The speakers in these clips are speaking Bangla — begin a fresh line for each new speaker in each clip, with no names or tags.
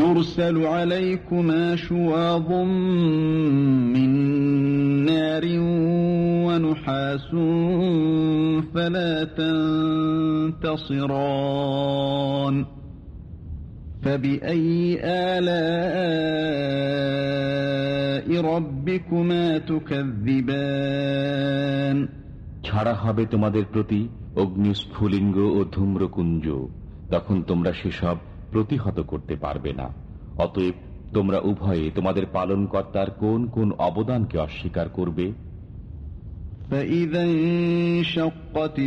يرسل عليكما شواظ من نار ونحاس فلا تنتصران فبأي آلاء ربكما تكذبان
ছাড়া হবে তোমাদের প্রতি অগ্নিস্ফুলিঙ্গ ও ধূম্রকুঞ্জ তখন তোমরা সেসব প্রতিহত করতে পারবে না অতএব তোমরা উভয়ে তোমাদের পালনকর্তার কোন কোন অবদানকে অস্বীকার করবে
فإذا انشقت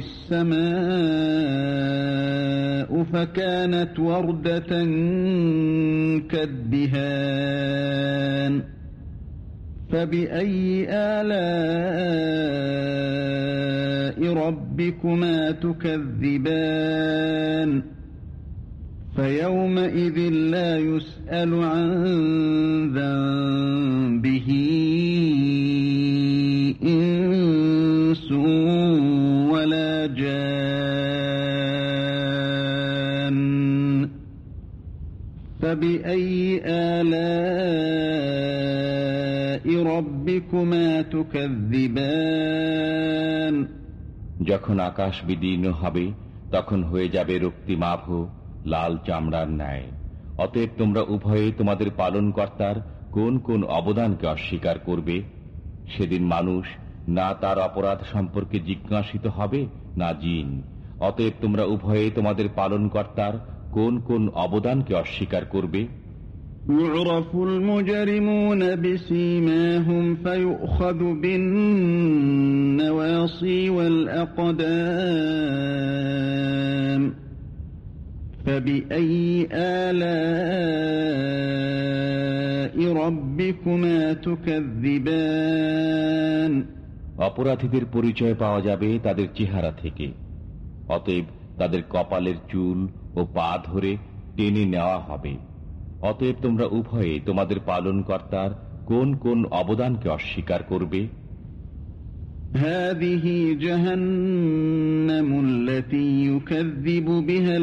السماء فكانت وردة كالدهان فبأي آلاء ربكما تكذبان فيومئذ لا يسأل عن ذنبه إنس ولا جان فبأي آلاء ربكما تكذبان
যখন আকাশ বিদীর্ণ হবে তখন হয়ে যাবে রক্তিমাভ লাল চামড়ার ন্যায় অতএব তোমরা উভয়ে তোমাদের পালনকর্তার কোন কোন অবদানকে অস্বীকার করবে সেদিন মানুষ না তার অপরাধ সম্পর্কে জিজ্ঞাসিত হবে না জিন অতএব তোমরা উভয়ে তোমাদের পালনকর্তার কোন কোন অবদানকে অস্বীকার করবে
يعرف المجرمون بسيماهم فيؤخذ بالنواصي والأقدام
অপরাধীদের পরিচয় পাওয়া যাবে তাদের চেহারা থেকে অতএব তাদের কপালের চুল ও পা ধরে টেনে নেওয়া হবে অতএব তোমরা উভয়ে তোমাদের পালনকর্তার কোন কোন অবদানকে অস্বীকার করবে
هذه جهنم التي يكذب بها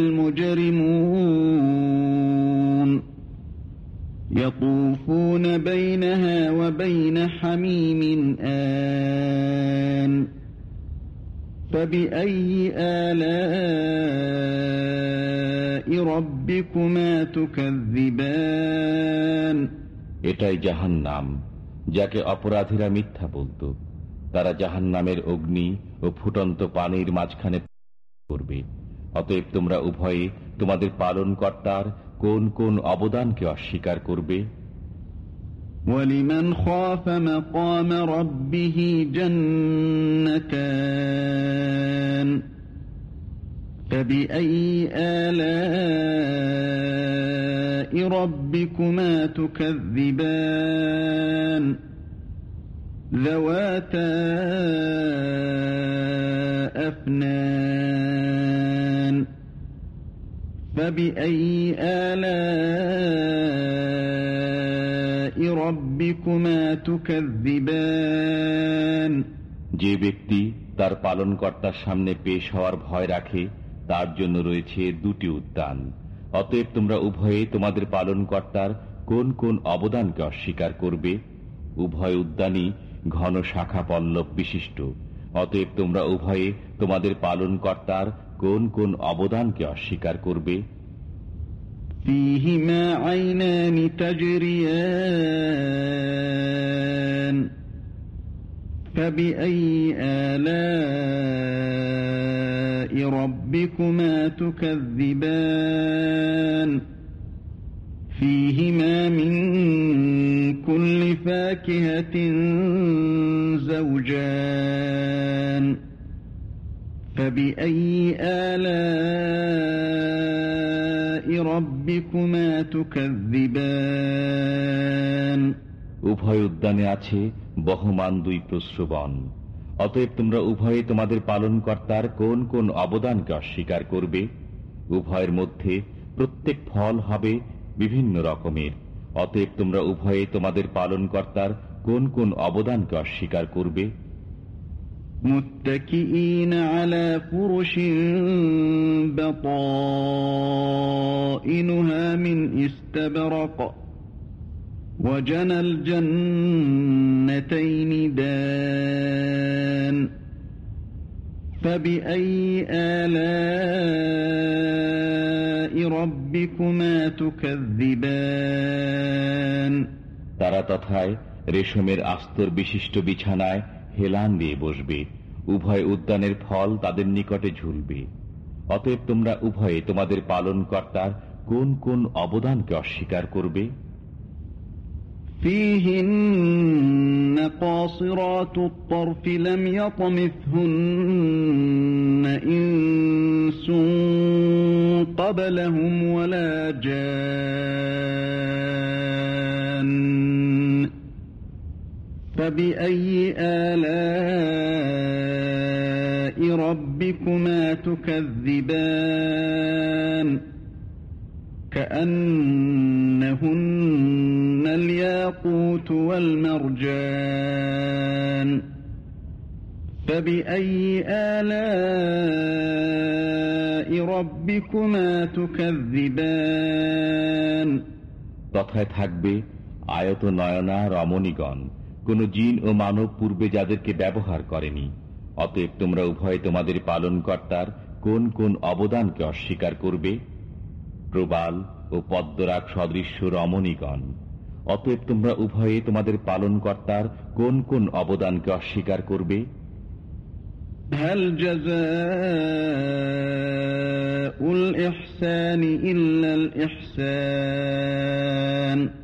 المجرمون يطوفون بينها وبين حميم آن فبأي آلاء ربكما تكذبان
এটাই জাহান্নাম যাকে অপরাধীরা মিথ্যা বলতো তারা জাহান্নামের অগ্নি ও ফুটন্ত পানির মাঝখানে করবে অতএব তোমরা উভয়ে তোমাদের পালনকর্তার কোন কোন অবদানকে অস্বীকার করবে
ولمن خاف مقام ربه جنتان فبأي آلاء ربكما تكذبان ذواتا أفنان فبأي آلاء ربكما تكذبان
যে ব্যক্তি তার পালনকর্তার সামনে পেশ হওয়ার ভয় রাখে তার জন্য রয়েছে দুটি উদ্যান অতএব তোমরা উভয়ে তোমাদের পালনকর্তার কোন কোন অবদানকে অস্বীকার করবে উভয় উদ্যানই ঘন শাখা পল্লব বিশিষ্ট অতএব তোমরা উভয়ে তোমাদের পালনকর্তার কোন কোন অবদানকে অস্বীকার করবে
فيهما عينان تجريان فبأي آلاء ربكما تكذبان فيهما من كل فاكهة زوجان فبأي آلاء ربكما تكذبان
উভয় উদ্যানে আছে বহমান দুই প্রশ্রবণ অতএব তোমরা উভয়ে তোমাদের পালনকর্তার কোন কোন অবদানকে অস্বীকার করবে উভয়ের মধ্যে প্রত্যেক ফল হবে বিভিন্ন রকমের অতএব তোমরা উভয়ে তোমাদের পালনকর্তার কোন কোন অবদানকে অস্বীকার করবে
متكئين على فرش بطائنها من استبرق وجنى الجنتين دان فبأي آلاء ربكما تكذبان
তারা তথায় রেশমের আস্তর বিশিষ্ট বিছানায় হেলান দিয়ে বসবে উভয় উদ্যানের ফল তাদের নিকটে ঝুলবে অতএব তোমরা উভয়ে তোমাদের পালন কর্তার কোন কোন অবদানকে অস্বীকার করবে
فيهن قاصرات الطرف لم يطمثهن إنس قبلهم ولا جان كأنهن الياقوت والمرجان فبأي آلاء ربكما تكذبان
তথায় থাকবে আয়ত নয়না রমণীগণ কোন জিন ও মানব পূর্বে যাদেরকে ব্যবহার করেনি অতএব তোমরা উভয় তোমাদের পালনকর্তার কোন কোন অবদানকে অস্বীকার করবে প্রবাল ও পদ্মরাগ সদৃশ্য রমণীগণ অতএব তোমরা উভয়ে তোমাদের পালনকর্তার কোন কোন অবদানকে অস্বীকার করবে
هل جزاء الإحسان إلا الإحسان فبأي آلاء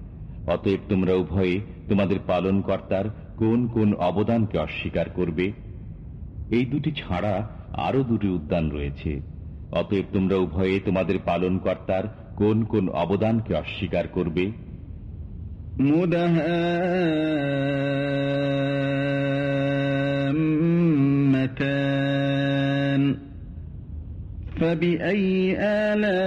অতএব তোমরা উভয়ে তোমাদের পালনকর্তার কোন কোন অবদানকে অস্বীকার করবে এই দুটি ছাড়া আরো দুটি উদ্যান রয়েছে অতএব তোমরা উভয়ে তোমাদের পালনকর্তার কোন কোন অবদানকে অস্বীকার করবে
مدهامتان فبأي آلاء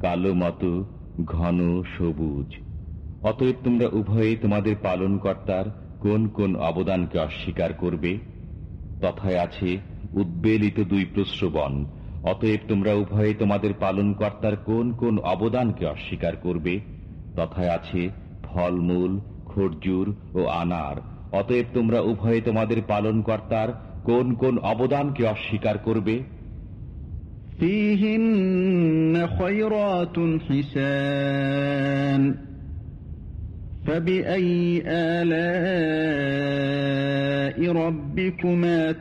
কালো মতো, ঘন, সবুজ। অতএব তোমরা উভয়ে তোমাদের পালনকর্তার কোন কোন অবদানকে অস্বীকার করবে? তথায় আছে, উদ্বেলিত দুই প্রশ্রবণ অতএব তোমরা উভয়ে তোমাদের পালনকর্তার কোন কোন অবদানকে অস্বীকার করবে? তথায় আছে, ফলমূল, খরজুর ও আনার। অতএব তোমরা উভয়ে তোমাদের পালনকর্তার কোন কোন অবদানকে অস্বীকার করবে
فيهن خيرات حسان فبأي آلاء ربكما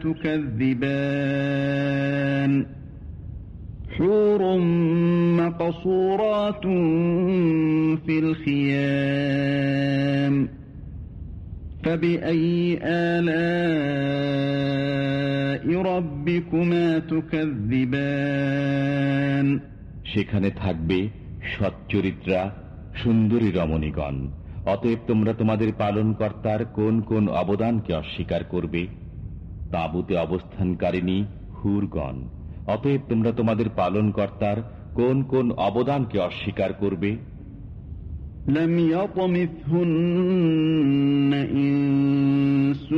تكذبان حور مقصورات في الخيام
সেখানে থাকবে সচ্চরিত্রা সুন্দরী রমণীগণ। অতএব তোমরা তোমাদের পালনকর্তার কোন কোন অবদানকে অস্বীকার করবে? তাঁবুতে অবস্থানকারিণী হুরগণ। অতএব তোমরা তোমাদের পালনকর্তার কোন কোন অবদানকে অস্বীকার করবে?
لم يطمثهن إنس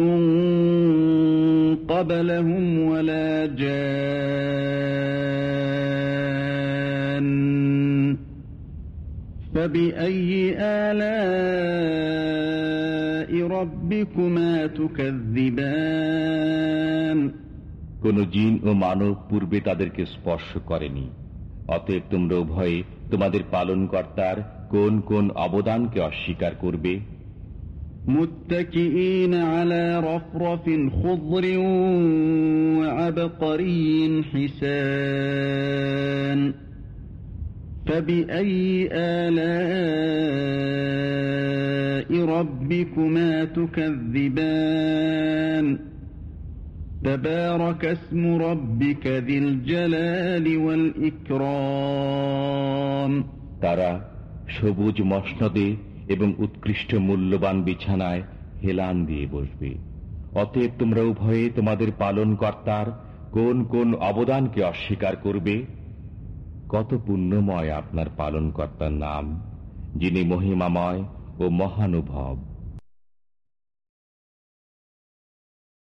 قبلهم ولا جان فبأي آلاء ربكما تكذبان
কোন জিন ও মানব পূর্বে তাদেরকে স্পর্শ করেনি অতএব তোমরা উভয়ে তোমাদের পালনকর্তার কোন কোন অবদানকে অস্বীকার করবে
متكئين على رفرف خضر وعبقري حسان فبأي آلاء ربكما تكذبان تبارك اسم ربك ذي الجلال والإكرام
তারা সবুজ মসনদে এবং উৎকৃষ্ট মূল্যবান বিছানায় হেলান দিয়ে বসবে অতএব তোমরা উভয়ে তোমাদের পালনকর্তার কোন কোন অবদানকে অস্বীকার করবে কত পুণ্যময় আপনার পালনকর্তার নাম যিনি মহিমাময় ও মহানুভব